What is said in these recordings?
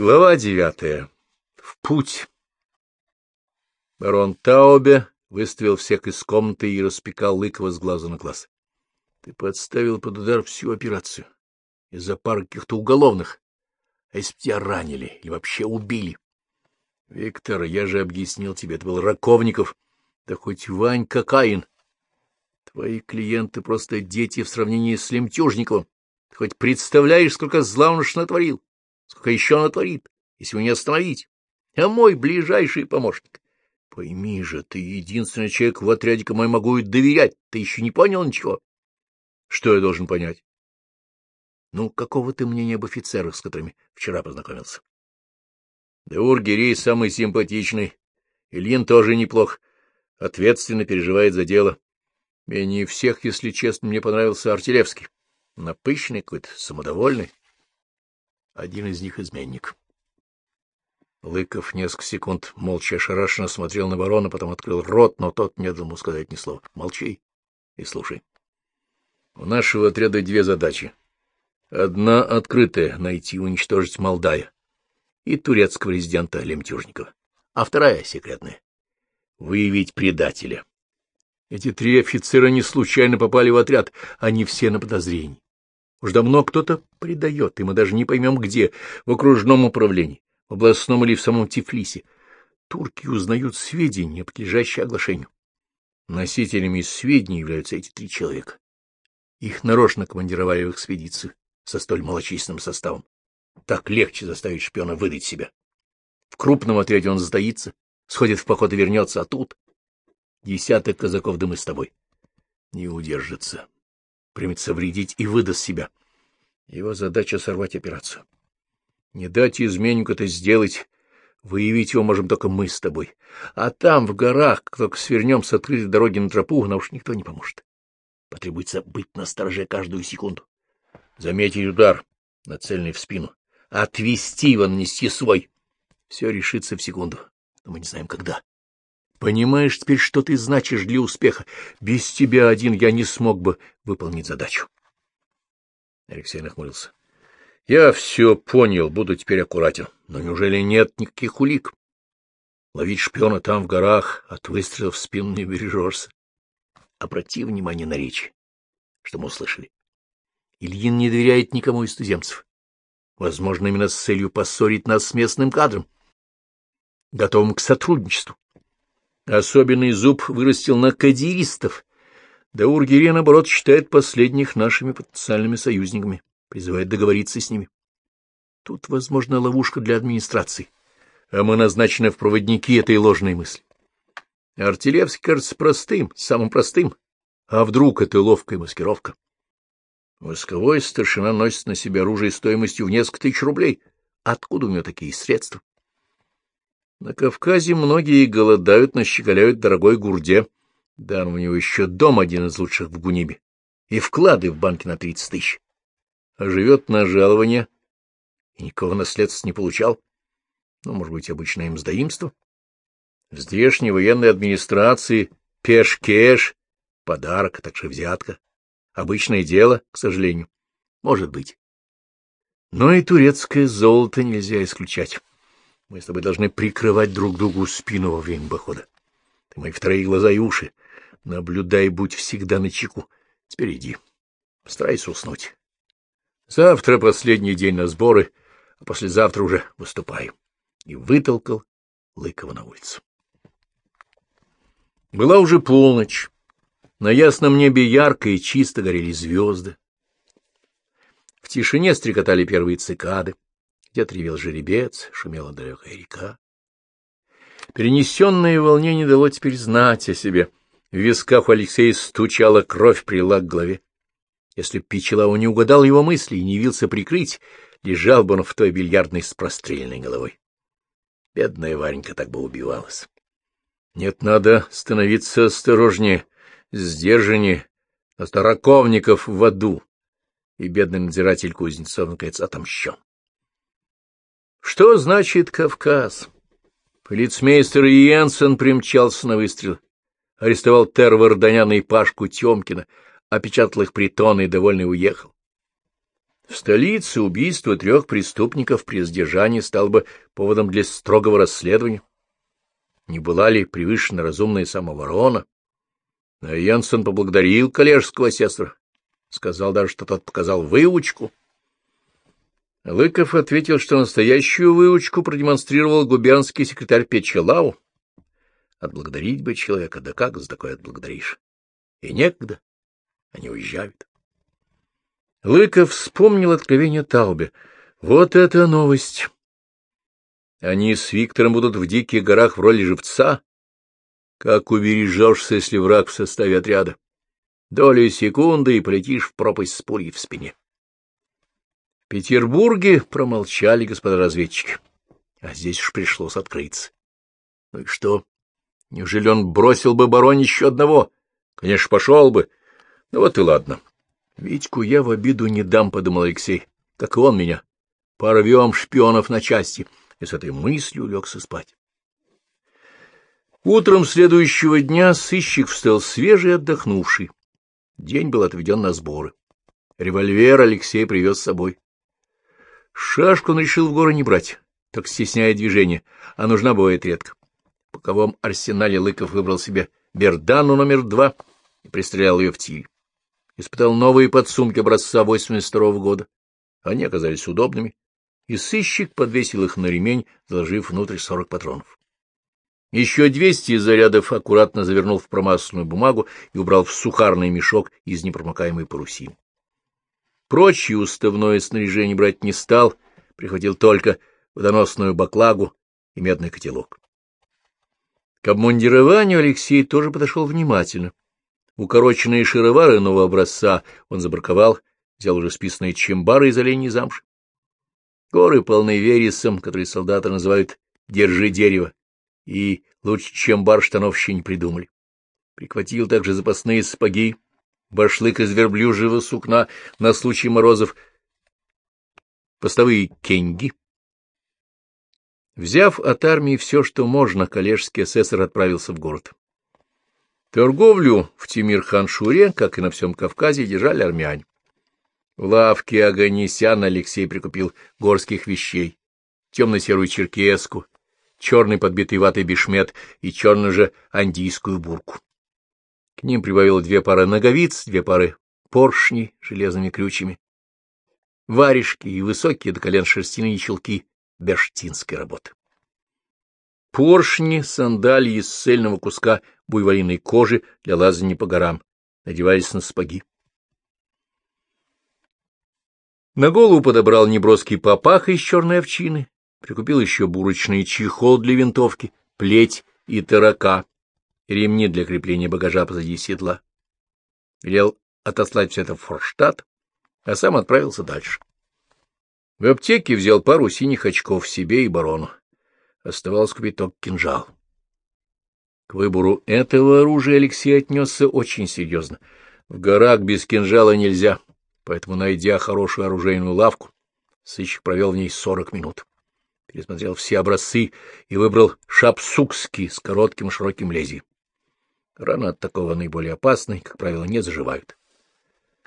Глава девятая. В путь. Барон Таубе выставил всех из комнаты и распекал Лыкова с глаза на глаз. Ты подставил под удар всю операцию. Из-за пары каких-то уголовных. А если бы тебя ранили или вообще убили? Виктор, я же объяснил тебе, это был Раковников. Да хоть Ванька Каин. Твои клиенты просто дети в сравнении с Лемтюжниковым. Ты хоть представляешь, сколько зла он уж натворил? Сколько еще она творит, если его не остановить? А мой ближайший помощник. Пойми же, ты единственный человек в отряде, кому я могу доверять. Ты еще не понял ничего? Что я должен понять? Ну, какого ты мнения об офицерах, с которыми вчера познакомился? Даур Гирей самый симпатичный. Ильин тоже неплох. Ответственно переживает за дело. Менее всех, если честно, мне понравился Артилевский. Напыщенный какой-то, самодовольный. Один из них — изменник. Лыков несколько секунд молча ошарашенно смотрел на барона, потом открыл рот, но тот не дал ему сказать ни слова. — Молчи и слушай. У нашего отряда две задачи. Одна открытая — найти и уничтожить Молдая и турецкого резидента Лемтюжникова, а вторая — секретная — выявить предателя. Эти три офицера не случайно попали в отряд, они все на подозрении. Уж давно кто-то предает, и мы даже не поймем где, в окружном управлении, в областном или в самом Тифлисе. Турки узнают сведения, подлежащие оглашению. Носителями сведений являются эти три человека. Их нарочно командировали в экспедицию со столь малочисленным составом. Так легче заставить шпиона выдать себя. В крупном отряде он затаится, сходит в поход и вернется, а тут десяток казаков да мы с тобой. Не удержится примется вредить и выдаст себя. Его задача — сорвать операцию. Не дать изменнику это сделать, выявить его можем только мы с тобой. А там, в горах, как только свернем с открытой дороги на тропу, нам уж никто не поможет. Потребуется быть на стороже каждую секунду. Заметить удар, нацеленный в спину. Отвести его, нанести свой. Все решится в секунду, но мы не знаем, когда. Понимаешь теперь, что ты значишь для успеха? Без тебя один я не смог бы выполнить задачу. Алексей нахмурился. — Я все понял, буду теперь аккуратен. Но неужели нет никаких улик? Ловить шпиона там, в горах, от выстрелов в спину не бережешься. Обрати внимание на речь, что мы услышали. Ильин не доверяет никому из туземцев. Возможно, именно с целью поссорить нас с местным кадром, готовым к сотрудничеству. Особенный зуб вырастил на кадиристов. Даур-Гире, наоборот, считает последних нашими потенциальными союзниками, призывает договориться с ними. Тут, возможно, ловушка для администрации, а мы назначены в проводники этой ложной мысли. Артилевский кажется простым, самым простым. А вдруг это ловкая маскировка? Восковой старшина носит на себе оружие стоимостью в несколько тысяч рублей. Откуда у него такие средства? На Кавказе многие голодают, нащеголяют дорогой гурде. Да, у него еще дом один из лучших в Гунибе. И вклады в банке на тридцать тысяч. А живет на жалование. И никого наследства не получал. Ну, может быть, обычное мздоимство? В здешней военной администрации пеш-кеш, подарок, а также взятка. Обычное дело, к сожалению. Может быть. Но и турецкое золото нельзя исключать. Мы с тобой должны прикрывать друг другу спину во время похода. Ты мои вторые глаза и уши. Наблюдай, будь всегда на чеку. Теперь иди. Постарайся уснуть. Завтра последний день на сборы, а послезавтра уже выступаю. И вытолкал Лыкова на улицу. Была уже полночь. На ясном небе ярко и чисто горели звезды. В тишине стрекотали первые цикады где-то ревел жеребец, шумела далекая река. Перенесенное волнение дало теперь знать о себе. В висках у Алексея стучала кровь, прила к голове. Если б Печелау не угадал его мысли и не явился прикрыть, лежал бы он в той бильярдной с простреленной головой. Бедная Варенька так бы убивалась. Нет, надо становиться осторожнее, сдержаннее, а староковников в аду. И бедный надзиратель Кузнецов, наконец, отомщен. Что значит Кавказ? Полицмейстер Йенсен примчался на выстрел. Арестовал Тер Варданяна и Пашку Тёмкина, опечатал их притоны и довольный уехал. В столице убийство трех преступников при задержании стало бы поводом для строгого расследования. Не была ли превышена разумная самооборона? А Янсен поблагодарил коллежского асессора. Сказал даже, что тот показал выучку. Лыков ответил, что настоящую выучку продемонстрировал губернский секретарь Печелау. Отблагодарить бы человека, да как за такое отблагодаришь? И некогда. Они уезжают. Лыков вспомнил откровение Таубе. Вот это новость! Они с Виктором будут в диких горах в роли живца. Как убережешься, если враг в составе отряда? Доли секунды, и полетишь в пропасть с пулей в спине. Петербурге промолчали господа разведчики, а здесь уж пришлось открыться. Ну и что? Неужели он бросил бы барон еще одного? Конечно, пошел бы. Ну вот и ладно. Витьку я в обиду не дам, — подумал Алексей, — как и он меня. Порвем шпионов на части. И с этой мыслью легся спать. Утром следующего дня сыщик встал свежий отдохнувший. День был отведен на сборы. Револьвер Алексей привез с собой. Шашку он решил в горы не брать, так стесняя движение, а нужна бывает редко. В боковом арсенале Лыков выбрал себе Бердану номер два и пристрелял ее в тиль. Испытал новые подсумки образца 82 -го года. Они оказались удобными, и сыщик подвесил их на ремень, заложив внутрь сорок патронов. Еще двести зарядов аккуратно завернул в промасленную бумагу и убрал в сухарный мешок из непромокаемой парусины. Прочее уставное снаряжение брать не стал, прихватил только водоносную баклагу и медный котелок. К обмундированию Алексей тоже подошел внимательно. Укороченные шаровары нового образца он забраковал, взял уже списанные чембары из оленей замши. Горы полны вересом, который солдаты называют «держи дерево», и лучше, чем бар не придумали. Прихватил также запасные сапоги, башлык из верблюжьего сукна на случай морозов, постовые кенги. Взяв от армии все, что можно, коллежский асессор отправился в город. Торговлю в Тимир-хан-Шуре, как и на всем Кавказе, держали армяне. В лавке Аганесяна Алексей прикупил горских вещей, темно-серую черкеску, черный подбитый ватой бешмет и черную же андийскую бурку. К ним прибавил две пары ноговиц, две пары поршней железными крючьями, варежки и высокие до колен шерстяные чулки бештинской работы. Поршни, сандалии из цельного куска буйволиной кожи для лазания по горам надевались на сапоги. На голову подобрал неброский попах из черной овчины, прикупил еще бурочный чехол для винтовки, плеть и тарака, ремни для крепления багажа позади седла. Велел отослать все это в Форштадт, а сам отправился дальше. В аптеке взял пару синих очков себе и барону. Оставалось купить только кинжал. К выбору этого оружия Алексей отнесся очень серьезно. В горах без кинжала нельзя, поэтому, найдя хорошую оружейную лавку, сыщик провел в ней сорок минут пересмотрел все образцы и выбрал шапсукский с коротким широким лезвием. Раны от такого наиболее опасной, как правило, не заживают.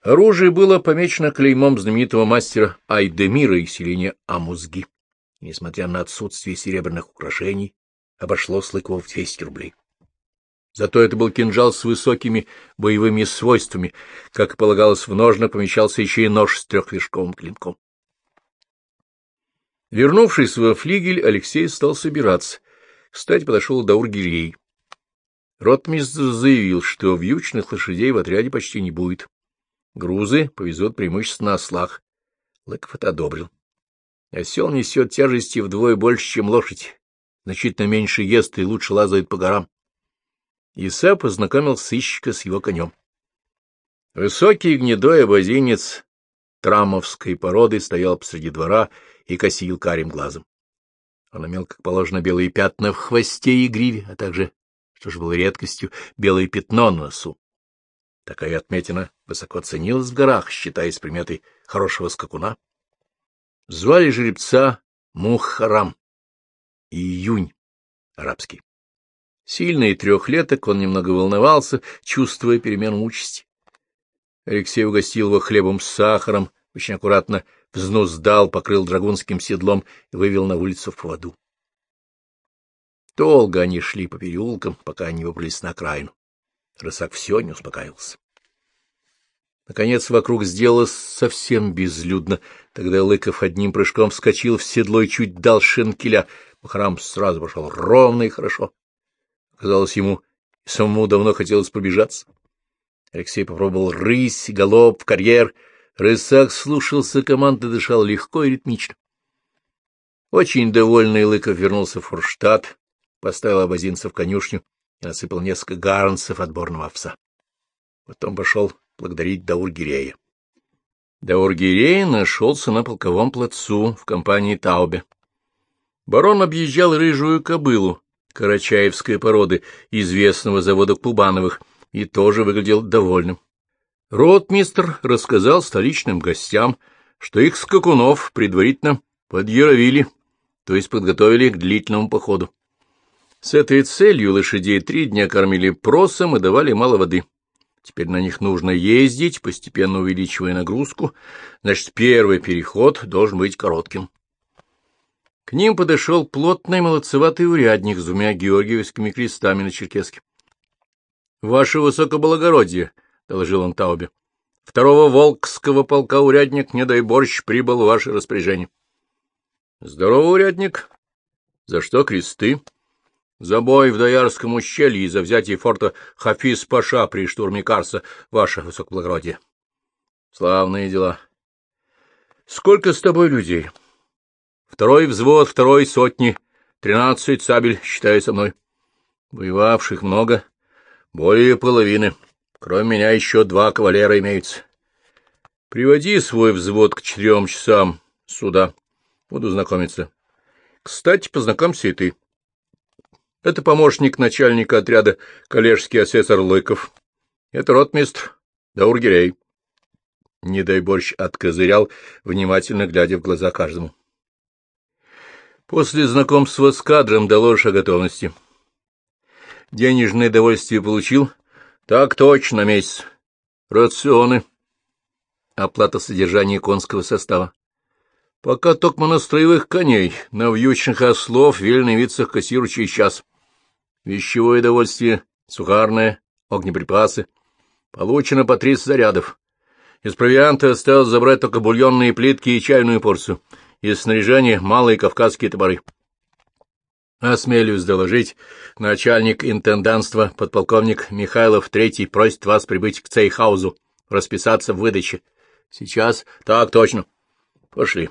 Оружие было помечено клеймом знаменитого мастера Айдемира из селения Амузги. Несмотря на отсутствие серебряных украшений, обошло Слыкову в 200 рублей. Зато это был кинжал с высокими боевыми свойствами. Как и полагалось, в ножнах помещался еще и нож с трехвершковым клинком. Вернувшись во флигель, Алексей стал собираться. Кстати, подошел Даур Гирей. Ротмистр заявил, что вьючных лошадей в отряде почти не будет. Грузы повезут преимущественно ослах. Лыков это одобрил. Осел несет тяжести вдвое больше, чем лошадь. Значительно меньше ест и лучше лазает по горам. Иса познакомил сыщика с его конем. Высокий гнедой обозинец трамовской породы стоял посреди двора и косил карим глазом. Он имел, как положено, белые пятна в хвосте и гриве, а также, что же было редкостью, белое пятно на носу. Такая отметина высоко ценилась в горах, считаясь приметой хорошего скакуна. Звали жеребца Мухарам, июнь арабский. Сильный трехлеток, он немного волновался, чувствуя перемену участи. Алексей угостил его хлебом с сахаром, очень аккуратно взнуздал, покрыл драгунским седлом и вывел на улицу в поводу. Долго они шли по переулкам, пока не выбрались на окраину. Рысак все не успокаивался. Наконец вокруг сделалось совсем безлюдно. Тогда Лыков одним прыжком вскочил в седло и чуть дал шенкеля. Храм сразу пошел ровно и хорошо. Казалось, ему самому давно хотелось пробежаться. Алексей попробовал рысь, галоп, карьер. Рысак слушался команды, дышал легко и ритмично. Очень довольный Лыков вернулся в Форштадт, поставил абазинца в конюшню и насыпал несколько гарнцев отборного овса. Потом пошел благодарить Даургирея. Даургирей нашелся на полковом плацу в компании Таубе. Барон объезжал рыжую кобылу, карачаевской породы, известного завода Кубановых, и тоже выглядел довольным. Ротмистр рассказал столичным гостям, что их скакунов предварительно подъяровили, то есть подготовили к длительному походу. С этой целью лошадей три дня кормили просом и давали мало воды. Теперь на них нужно ездить, постепенно увеличивая нагрузку, значит, первый переход должен быть коротким. К ним подошел плотный молодцеватый урядник с двумя георгиевскими крестами на черкеске. — Ваше высокоблагородие, — доложил он Таубе, — второго волкского полка урядник, не дай борщ, прибыл в ваше распоряжение. — Здорово, урядник. За что кресты? — за бой в Доярском ущелье и за взятие форта Хафиз-Паша при штурме Карса, ваше высокоблагородие. Славные дела. Сколько с тобой людей? Второй взвод, второй сотни, тринадцать сабель, считай со мной. Воевавших много, более половины. Кроме меня еще два кавалера имеются. Приводи свой взвод к четырем часам сюда. Буду знакомиться. Кстати, познакомься и ты. Это помощник начальника отряда коллежский асессор Лыков. Это ротмистр Даургирей. Не дай борщ откозырял, внимательно глядя в глаза каждому. После знакомства с кадром доложишь о готовности. Денежное довольствие получил? Так точно, месяц. Рационы. Оплата содержания конского состава. Пока токмо на строевых коней, на вьючных ослов, вельновицах кассирующий час вещевое довольствие, сухарное, огнеприпасы. Получено по 30 зарядов. Из провианта осталось забрать только бульонные плитки и чайную порцию. Из снаряжения малые кавказские топоры. Осмелюсь доложить, начальник интенданства, подполковник Михайлов Третий просит вас прибыть к Цейхаузу, расписаться в выдаче. Сейчас? Так, точно. Пошли.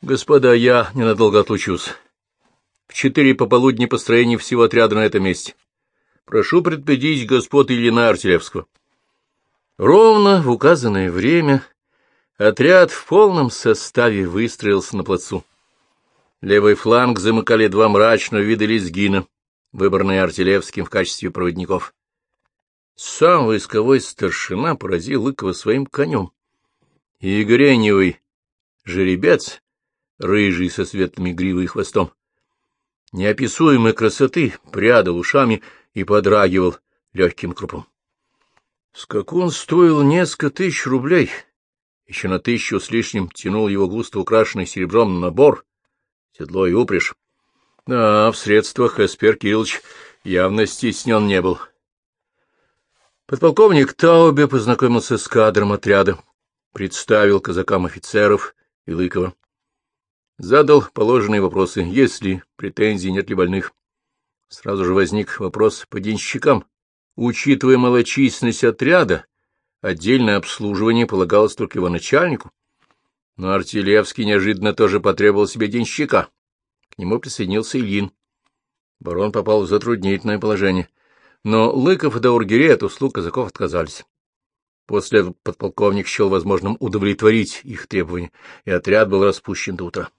Господа, я ненадолго отлучусь. В четыре пополудни построение всего отряда на этом месте. Прошу предупредить господ Ильина Артилевского. Ровно в указанное время отряд в полном составе выстроился на плацу. Левый фланг замыкали два мрачного вида лезгина, выбранные Артилевским в качестве проводников. Сам войсковой старшина поразил Лыкова своим конем. Игореневый жеребец, рыжий со светлыми гривой и хвостом, неописуемой красоты, прядал ушами и подрагивал легким крупом. Скакун стоил несколько тысяч рублей, еще на тысячу с лишним тянул его густо украшенный серебром набор, седло и упряжь. Да, в средствах Эспер Кириллович явно стеснен не был. Подполковник Таубе познакомился с кадром отряда, представил казакам офицеров и Лыкова. Задал положенные вопросы, есть ли претензий, нет ли больных. Сразу же возник вопрос по денщикам. Учитывая малочисленность отряда, отдельное обслуживание полагалось только его начальнику. Но Артилевский неожиданно тоже потребовал себе денщика. К нему присоединился Ильин. Барон попал в затруднительное положение. Но Лыков и Даургире от услуг казаков отказались. После подполковник счел возможным удовлетворить их требования, и отряд был распущен до утра.